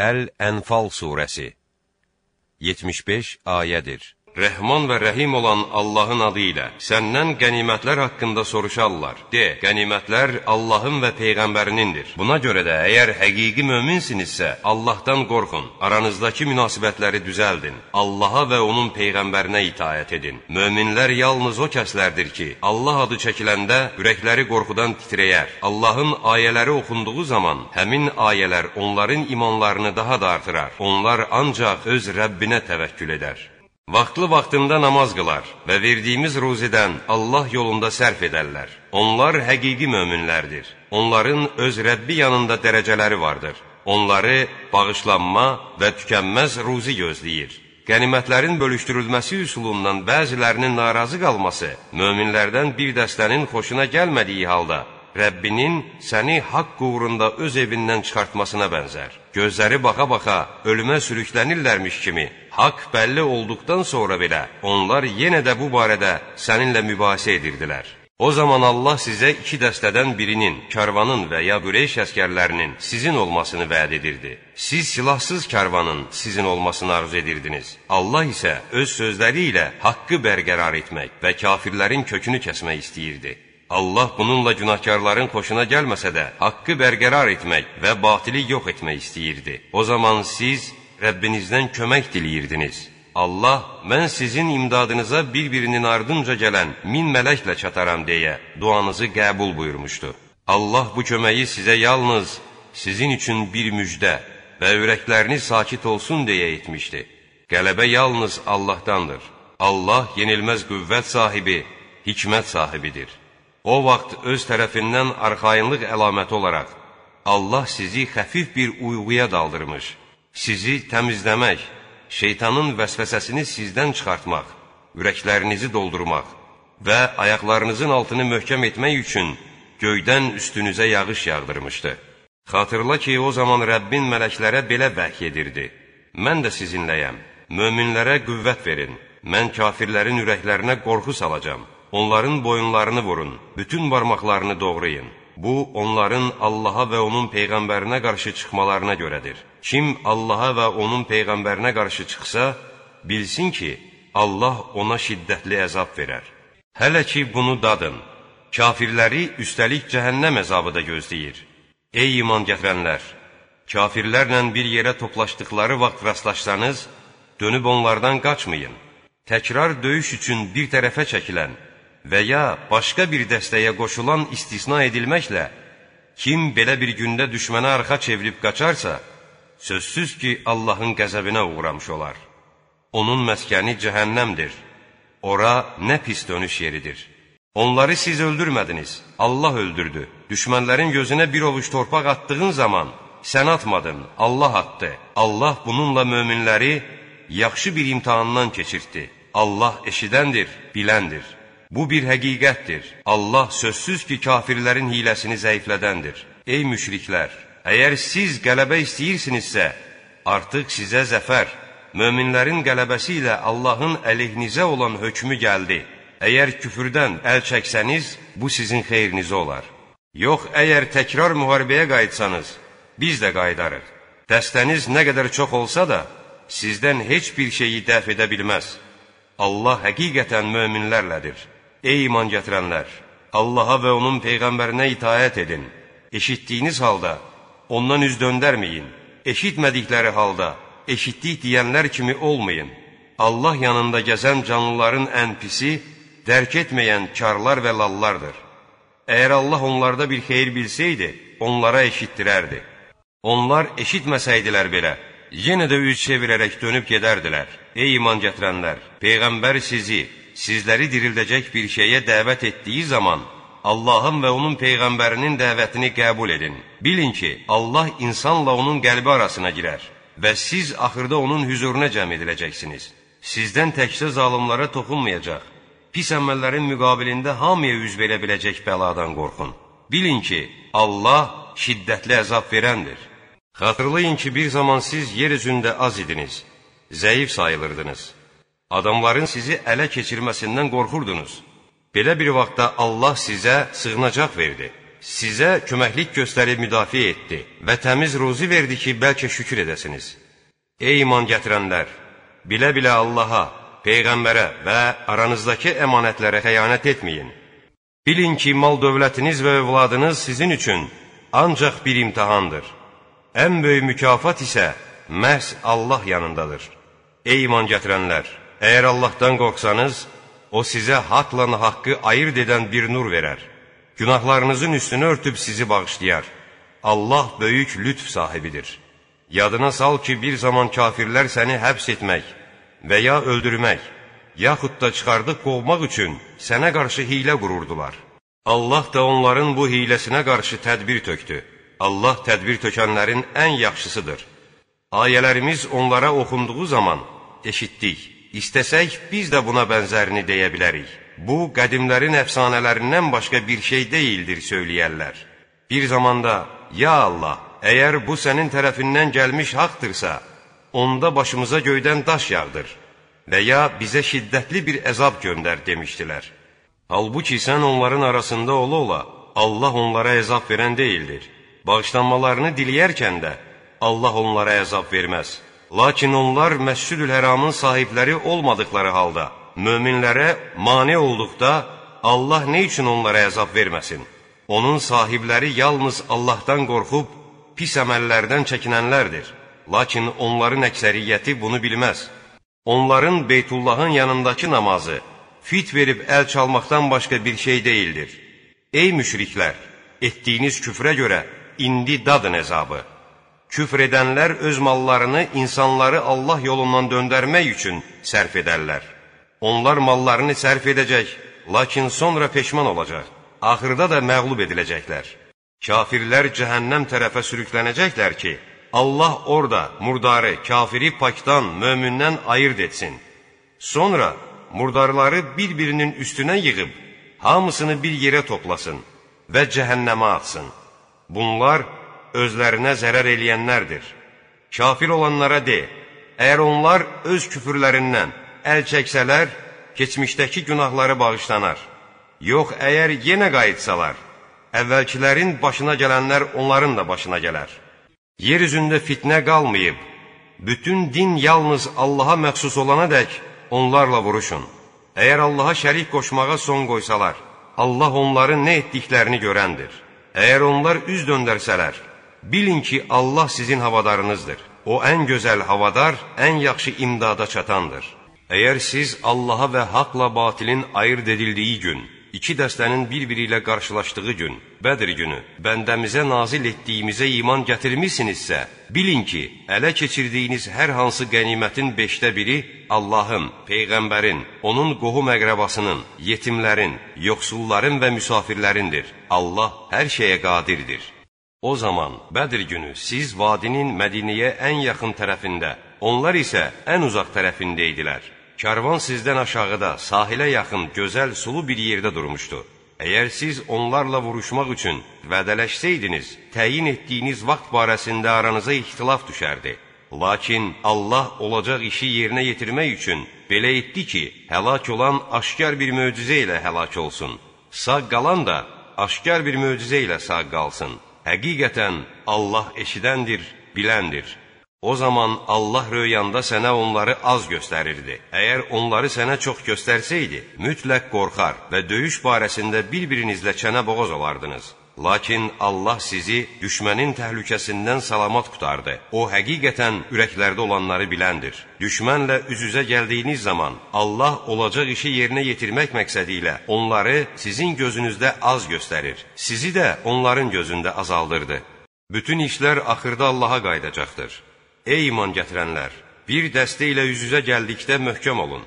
Əl-Ənfal surəsi 75 ayədir. Rəhman və Rəhim olan Allahın adı ilə səndən qənimətlər haqqında soruşarlar. De, qənimətlər Allahın və Peyğəmbərinindir. Buna görə də əgər həqiqi möminsinizsə, Allahdan qorxun, aranızdakı münasibətləri düzəldin, Allaha və onun Peyğəmbərinə itaət edin. Möminlər yalnız o kəslərdir ki, Allah adı çəkiləndə ürəkləri qorxudan titrəyər. Allahın ayələri oxunduğu zaman həmin ayələr onların imanlarını daha da artırar. Onlar ancaq öz Rəbbinə təvəkkül edər. Vaxtlı vaxtında namaz qılar və verdiyimiz ruzidən Allah yolunda sərf edərlər. Onlar həqiqi möminlərdir. Onların öz Rəbbi yanında dərəcələri vardır. Onları bağışlanma və tükənməz ruzi gözləyir. Qənimətlərin bölüşdürülməsi üsulundan bəzilərinin narazı qalması möminlərdən bir dəstənin xoşuna gəlmədiyi halda Rəbbinin səni haqq uğrunda öz evindən çıxartmasına bənzər. Gözləri baxa-baxa ölümə sürüklənirlərmiş kimi haqq bəlli olduqdan sonra belə onlar yenə də bu barədə səninlə mübahisə edirdilər. O zaman Allah sizə iki dəstədən birinin, karvanın və ya Qureyş əskərlərinin sizin olmasını vəd edirdi. Siz silahsız karvanın sizin olmasını arzu edirdiniz. Allah isə öz sözləri ilə haqqı bərqərar etmək və kafirlərin kökünü kəsmək istəyirdi. Allah bununla günahkarların xoşuna gəlməsə də, haqqı bərqərar etmək və batili yox etmək istəyirdi. O zaman siz Rəbbinizdən kömək diləyirdiniz. Allah, mən sizin imdadınıza bir-birinin ardınca gələn min mələklə çataram deyə duanızı qəbul buyurmuşdu. Allah bu köməyi sizə yalnız sizin üçün bir müjdə və ürəkləriniz sakit olsun deyə etmişdi. Qələbə yalnız Allahdandır. Allah yenilməz qüvvət sahibi, hikmət sahibidir. O vaxt öz tərəfindən arxayınlıq əlaməti olaraq Allah sizi xəfif bir uyğuya daldırmış sizi təmizləmək, şeytanın vəsvəsəsini sizdən çıxartmaq, ürəklərinizi doldurmaq və ayaqlarınızın altını möhkəm etmək üçün göydən üstünüzə yağış yağdırmışdı. Xatırla ki, o zaman Rəbbin mələklərə belə vəhy edirdi. Mən də sizinləyəm, möminlərə qüvvət verin, mən kafirlərin ürəklərinə qorxu salacam, onların boyunlarını vurun, bütün barmaqlarını doğrayın. Bu, onların Allaha və onun Peyğəmbərinə qarşı çıxmalarına görədir. Kim Allaha və onun Peyğəmbərinə qarşı çıxsa, bilsin ki, Allah ona şiddətli əzab verər. Hələ ki, bunu dadın. Kafirləri üstəlik cəhənnəm əzabı da gözləyir. Ey iman gətirənlər! Kafirlərlə bir yerə toplaşdıqları vaxt rastlaşsanız, dönüb onlardan qaçmayın. Təkrar döyüş üçün bir tərəfə çəkilən, və ya başqa bir dəstəyə qoşulan istisna edilməklə, kim belə bir gündə düşmənə arxa çevirib qaçarsa, sözsüz ki, Allahın qəzəbinə uğramış olar. Onun məskəni cəhənnəmdir. Ora nə pis dönüş yeridir. Onları siz öldürmədiniz, Allah öldürdü. Düşmənlərin gözünə bir ovuc torpaq attığın zaman, sən atmadın, Allah attı. Allah bununla möminləri yaxşı bir imtihandan keçirtdi. Allah eşidəndir, biləndir. Bu bir həqiqətdir. Allah sözsüz ki, kafirlərin hiləsini zəiflədəndir. Ey müşriklər! Əgər siz qələbə istəyirsinizsə, artıq sizə zəfər, möminlərin qələbəsi ilə Allahın əleyhinizə olan hökmü gəldi. Əgər küfürdən əl çəksəniz, bu sizin xeyrinizə olar. Yox, əgər təkrar müharibəyə qayıtsanız, biz də qayıdarıq. Dəstəniz nə qədər çox olsa da, sizdən heç bir şeyi dəf edə bilməz. Allah həqiqətən möminlərlədir. Ey iman gətirənlər! Allaha və onun Peyğəmbərinə itayət edin. Eşitdiyiniz halda ondan üz döndərməyin. Eşitmədikləri halda eşitdik deyənlər kimi olmayın. Allah yanında gəzən canlıların ən pisi, dərk etməyən karlar və lallardır. Əgər Allah onlarda bir xeyir bilsəydi, onlara eşitdirərdi. Onlar eşitməsəydilər belə, yenə də üz çevirərək dönüb gedərdilər. Ey iman gətirənlər! Peyğəmbər sizi, sizləri dirildəcək bir şeyə dəvət etdiyi zaman Allahın və onun Peyğəmbərinin dəvətini qəbul edin. Bilin ki, Allah insanla onun qəlbi arasına girər və siz axırda onun hüzuruna cəm ediləcəksiniz. Sizdən təkcə zalimlara toxunmayacaq, pis əməllərin müqabilində hamıya üz verə biləcək bəladan qorxun. Bilin ki, Allah şiddətli əzab verəndir. Xatırlayın ki, bir zaman siz yer üzündə az idiniz, zəif sayılırdınız. Adamların sizi ələ keçirməsindən qorxurdunuz. Belə bir vaxtda Allah sizə sığınacaq verdi. Sizə köməklik göstərib müdafiə etdi və təmiz ruzi verdi ki, bəlkə şükür edəsiniz. Ey iman gətirənlər! Bilə-bilə Allaha, Peyğəmbərə və aranızdakı əmanətlərə xəyanət etməyin. Bilin ki, mal dövlətiniz və övladınız sizin üçün ancaq bir imtihandır. Ən böyük mükafat isə məhz Allah yanındadır. Ey iman gətirənlər! Əgər Allahdan qorxsanız, O sizə haqla haqqı ayırt edən bir nur verər. Günahlarınızın üstünü örtüb sizi bağışlayar. Allah böyük lütf sahibidir. Yadına sal ki, bir zaman kafirlər səni həbs etmək və ya öldürmək, yaxud da çıxardıb qovmaq üçün sənə qarşı hilə qururdular. Allah da onların bu hiləsinə qarşı tədbir tökdü. Allah tədbir tökənlərin ən yaxşısıdır. Ayələrimiz onlara oxunduğu zaman eşitdik. İstəsək, biz də buna bənzərini deyə bilərik. Bu, qədimlərin əfsanələrindən başqa bir şey deyildir, söyləyərlər. Bir zamanda, ya Allah, əgər bu sənin tərəfindən gəlmiş haqdırsa, onda başımıza göydən daş yağdır və ya bizə şiddətli bir əzab göndər demişdilər. Halbuki sən onların arasında ola-ola, Allah onlara əzab verən deyildir. Bağışlanmalarını diliyərkən də Allah onlara əzab verməz. Lakin onlar Məscid-ül Həramın sahibləri olmadıkları halda, möminlərə mane olduqda, Allah nə üçün onlara əzab verməsin? Onun sahibləri yalnız Allahdan qorxub, pis əməllərdən çəkinənlərdir. Lakin onların əksəriyyəti bunu bilməz. Onların Beytullahın yanındakı namazı fit verib əl çalmaqdan başqa bir şey deyildir. Ey müşriklər! Etdiyiniz küfrə görə indi dadın əzabı. Küfr edənlər öz mallarını insanları Allah yolundan döndərmək üçün sərf edərlər. Onlar mallarını sərf edəcək, lakin sonra peşman olacaq. Axırda da məğlub ediləcəklər. Kafirlər cəhənnəm tərəfə sürüklənəcəklər ki, Allah orada murdarı, kafiri pakdan, mömindən ayırt etsin. Sonra murdarları bir-birinin üstünə yığıb, hamısını bir yerə toplasın və cəhənnəmə atsın. Bunlar özlərinə zərər eləyənlərdir. Kafir olanlara de, əgər onlar öz küfürlərindən əl çəksələr, keçmişdəki günahları bağışlanar. Yox, əgər yenə qayıtsalar, əvvəlkilərin başına gələnlər onların da başına gələr. Yer üzündə fitnə qalmayıb, bütün din yalnız Allaha məxsus olana dək onlarla vuruşun. Əgər Allaha şərik qoşmağa son qoysalar, Allah onların nə etdiklərini görəndir. Əgər onlar üz döndərsələr, bilin ki, Allah sizin havadarınızdır. O, ən gözəl havadar, ən yaxşı imdada çatandır. Əgər siz Allaha və haqla batilin ayırt edildiyi gün, iki dəstənin bir-biri ilə qarşılaşdığı gün, Bədir günü, bəndəmizə nazil etdiyimizə iman gətirmisinizsə, bilin ki, ələ keçirdiyiniz hər hansı qənimətin beşdə biri Allahın, Peyğəmbərin, onun qohum əqrəbasının, yetimlərin, yoxsulların və müsafirlərindir. Allah hər şeyə qadirdir. O zaman Bədir günü siz vadinin Mədiniyə ən yaxın tərəfində, onlar isə ən uzaq tərəfində idilər. Karvan sizdən aşağıda, sahilə yaxın, gözəl, sulu bir yerdə durmuşdu. Əgər siz onlarla vuruşmaq üçün vədələşsəydiniz, təyin etdiyiniz vaxt barəsində aranıza ixtilaf düşərdi. Lakin Allah olacaq işi yerinə yetirmək üçün belə etdi ki, həlak olan aşkar bir möcüzə ilə həlak olsun. Sağ qalan da aşkar bir möcüzə ilə sağ qalsın. Həqiqətən Allah eşidəndir, biləndir. O zaman Allah röyanda sənə onları az göstərirdi. Əgər onları sənə çox göstərsəydi, mütləq qorxar və döyüş barəsində bir-birinizlə çənə boğaz olardınız. Lakin Allah sizi düşmənin təhlükəsindən salamat qutardı. O, həqiqətən ürəklərdə olanları biləndir. Düşmənlə üz-üzə gəldiyiniz zaman Allah olacaq işi yerinə yetirmək məqsədi ilə onları sizin gözünüzdə az göstərir. Sizi də onların gözündə azaldırdı. Bütün işlər axırda Allaha qayıdacaqdır. Ey iman gətirənlər! Bir dəstə ilə üz-üzə gəldikdə möhkəm olun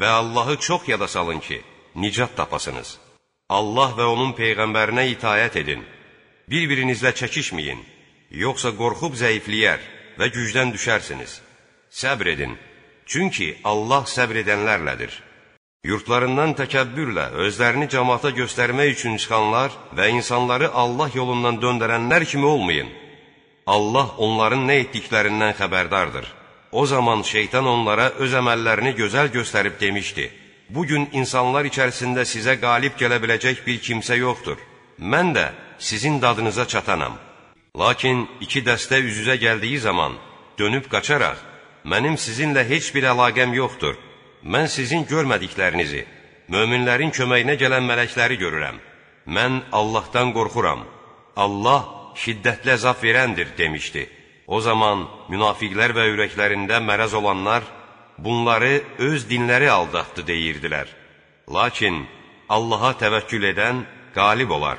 və Allahı çox yada salın ki, nicat tapasınız. Allah və onun Peyğəmbərinə itayət edin. Bir-birinizlə çəkişməyin, yoxsa qorxub zəifliyər və gücdən düşərsiniz. Səbr edin, çünki Allah səbr edənlərlədir. Yurtlarından təkəbbürlə özlərini cəmaata göstərmək üçün çıxanlar və insanları Allah yolundan döndərənlər kimi olmayın. Allah onların nə etdiklərindən xəbərdardır. O zaman şeytan onlara öz əməllərini gözəl göstərib demişdi. Bugün insanlar içərisində sizə qalib gələ biləcək bir kimsə yoxdur. mən də sizin dadınıza çatanam. Lakin iki dəstə üz-üzə gəldiyi zaman dönüb qaçaraq, mənim sizinlə heç bir əlaqəm yoxdur. Mən sizin görmədiklərinizi, möminlərin köməyinə gələn mələkləri görürəm. Mən Allahdan qorxuram. Allah şiddətli əzab verəndir, demişdi. O zaman münafiqlər və ürəklərində mərəz olanlar bunları öz dinləri aldatdı deyirdilər. Lakin Allaha təvəkkül edən qalib olar.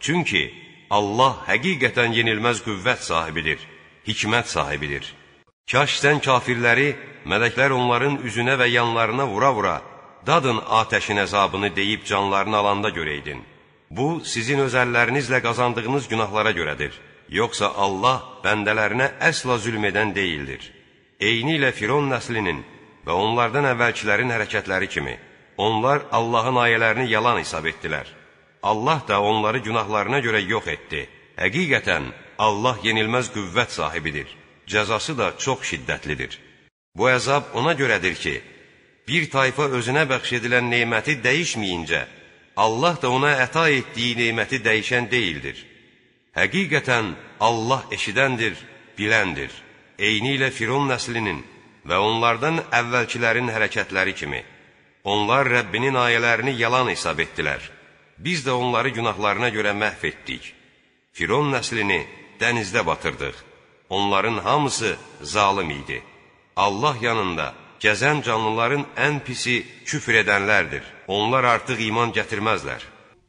Çünki Allah həqiqətən yenilməz qüvvət sahibidir, hikmət sahibidir. Kaş sən kafirləri, mələklər onların üzünə və yanlarına vura-vura, dadın atəşin əzabını deyib canlarını alanda görəydin. Bu, sizin öz əllərinizlə qazandığınız günahlara görədir. Yoxsa Allah bəndələrinə əsla zülm edən deyildir. Eyni ilə Firon nəslinin və onlardan əvvəlkilərin hərəkətləri kimi, onlar Allahın ayələrini yalan hesab etdilər. Allah da onları günahlarına görə yox etdi. Həqiqətən, Allah yenilməz qüvvət sahibidir. Cəzası da çox şiddətlidir. Bu əzab ona görədir ki, bir tayfa özünə bəxş edilən neyməti dəyişməyincə, Allah da ona əta etdiyi neyməti dəyişən deyildir. Həqiqətən, Allah eşidəndir, biləndir. Eyni ilə Firon nəslinin və onlardan əvvəlkilərin hərəkətləri kimi. Onlar Rəbbinin ayələrini yalan hesab etdilər biz də onları günahlarına görə məhv etdik. Firon nəslini dənizdə batırdıq. Onların hamısı zalım idi. Allah yanında gəzən canlıların ən pisi küfr edənlərdir. Onlar artıq iman gətirməzlər.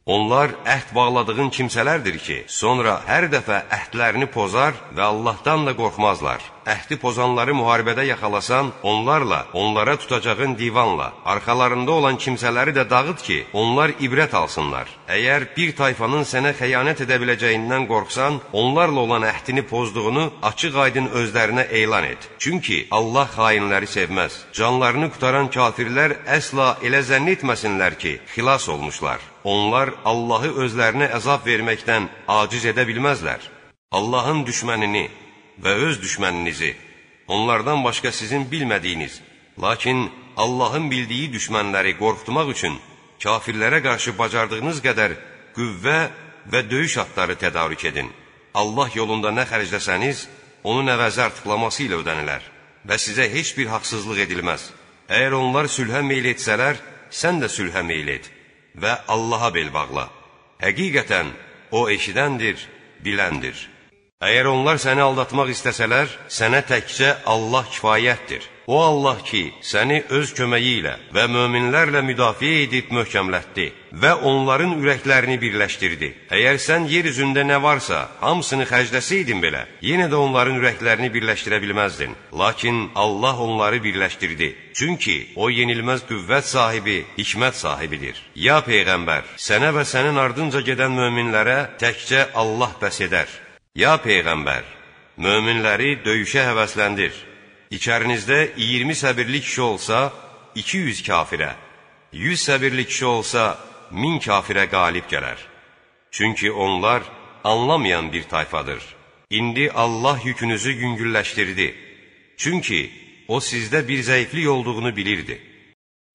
Onlar əhd bağladığın kimsələrdir ki, sonra hər dəfə əhdlərini pozar və Allahdan da qorxmazlar. Əhdi pozanları müharibədə yaxalasan, onlarla, onlara tutacağın divanla, arxalarında olan kimsələri də dağıt ki, onlar ibrət alsınlar. Əgər bir tayfanın sənə xəyanət edə biləcəyindən qorxsan, onlarla olan əhdini pozduğunu açıq aydın özlərinə elan et. Çünki Allah xainləri sevməz. Canlarını qutaran kafirlər əsla elə zənn etməsinlər ki, xilas olmuşlar. Onlar Allahı özlərinə əzab verməkdən aciz edə bilməzlər. Allahın düşmənini və öz düşməninizi, onlardan başqa sizin bilmədiyiniz, lakin Allahın bildiyi düşmənləri qorxutmaq üçün kafirlərə qarşı bacardığınız qədər qüvvə və döyüş atları tədarük edin. Allah yolunda nə xərcləsəniz, onun əvəzi artıqlaması ilə ödənilər və sizə heç bir haqsızlıq edilməz. Əgər onlar sülhə meyl etsələr, sən də sülhə meyl et və Allaha bel bağla. Həqiqətən, O eşidəndir, biləndir. Əgər onlar səni aldatmaq istəsələr, sənə təkcə Allah kifayətdir. O Allah ki, səni öz köməyi ilə və möminlərlə müdafiə edib möhkəmlətdi və onların ürəklərini birləşdirdi. Əgər sən yer üzündə nə varsa, hamısını xərcləsəydin belə, yenə də onların ürəklərini birləşdirə bilməzdin. Lakin Allah onları birləşdirdi. Çünki o yenilməz qüvvət sahibi, hikmət sahibidir. Ya Peyğəmbər, sənə və sənin ardınca gedən möminlərə təkcə Allah bəs edər. Ya Peyğəmbər, möminləri döyüşə həvəsləndir. İçərinizdə 20 səbirli kişi olsa, 200 kafirə, 100 səbirli kişi olsa, 1000 kafirə qalib gələr. Çünki onlar anlamayan bir tayfadır. İndi Allah yükünüzü yüngülləşdirdi. Çünki o sizdə bir zəiflik olduğunu bilirdi.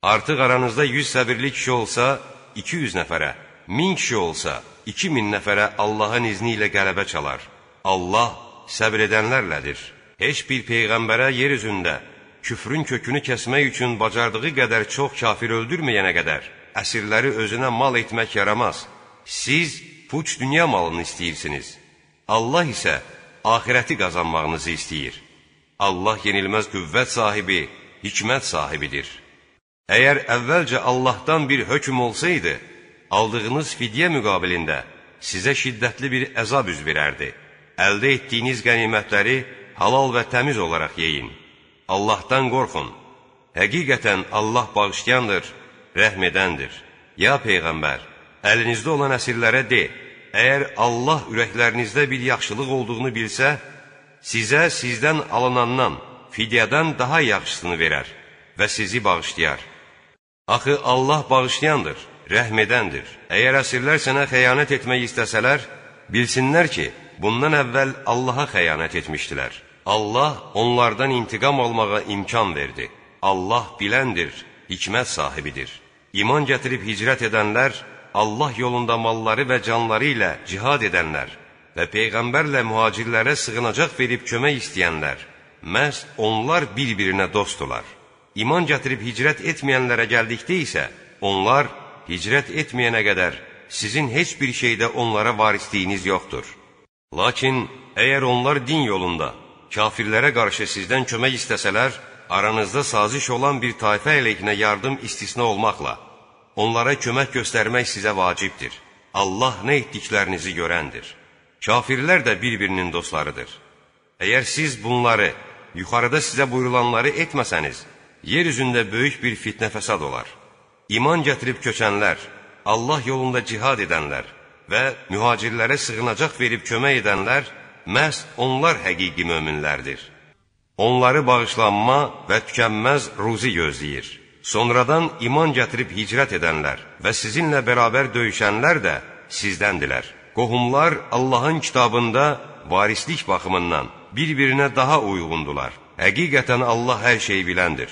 Artıq aranızda 100 səbirli kişi olsa, 200 nəfərə, 1000 kişi olsa, 2000 nəfərə Allahın izni ilə qələbə çalar. Allah səbr edənlərlədir. Heç bir peyğəmbərə yer üzündə küfrün kökünü kəsmək üçün bacardığı qədər çox kafir öldürməyənə qədər əsirləri özünə mal etmək yaramaz. Siz puç dünya malını istəyirsiniz. Allah isə ahirəti qazanmağınızı istəyir. Allah yenilməz qüvvət sahibi, hikmət sahibidir. Əgər əvvəlcə Allahdan bir hökm olsaydı, aldığınız fidyə müqabilində sizə şiddətli bir əzab üz verərdi. Əldə etdiyiniz qənimətləri halal və təmiz olaraq yeyin. Allahdan qorxun. Həqiqətən Allah bağışlayandır, rəhm edəndir. Ya Peyğəmbər, əlinizdə olan əsirlərə de, əgər Allah ürəklərinizdə bir yaxşılıq olduğunu bilsə, sizə sizdən alınandan, fidyədən daha yaxşısını verər və sizi bağışlayar. Axı Allah bağışlayandır, rəhm edəndir. Əgər əsirlər sənə xəyanət etmək istəsələr, bilsinlər ki, bundan əvvəl Allaha xəyanət etmişdilər. Allah onlardan intiqam almağa imkan verdi. Allah biləndir, hikmət sahibidir. İman gətirib hicrət edənlər Allah yolunda malları və canları ilə cihad edənlər və Peyğəmbərlə mühacirlərə sığınacaq verib kömək istəyənlər, məhz onlar bir-birinə dostdular. İman gətirib hicrət etməyənlərə gəldikdə isə, onlar hicrət etməyənə qədər sizin heç bir şeydə onlara varisliyiniz yoxdur. Lakin əgər onlar din yolunda kafirlərə qarşı sizdən kömək istəsələr, aranızda saziş olan bir tayfə əleyhinə yardım istisna olmaqla, onlara kömək göstərmək sizə vacibdir. Allah nə etdiklərinizi görəndir. Kafirlər də bir-birinin dostlarıdır. Əgər siz bunları, yuxarıda sizə buyurulanları etməsəniz, yer üzündə böyük bir fitnə fəsad olar. İman gətirib köçənlər, Allah yolunda cihad edənlər və mühacirlərə sığınacaq verib kömək edənlər, məhz onlar həqiqi möminlərdir. Onları bağışlanma və tükənməz ruzi gözləyir. Sonradan iman gətirib hicrət edənlər və sizinlə bərabər döyüşənlər də sizdəndilər. Qohumlar Allahın kitabında varislik baxımından bir-birinə daha uyğundular. Həqiqətən Allah hər şeyi biləndir.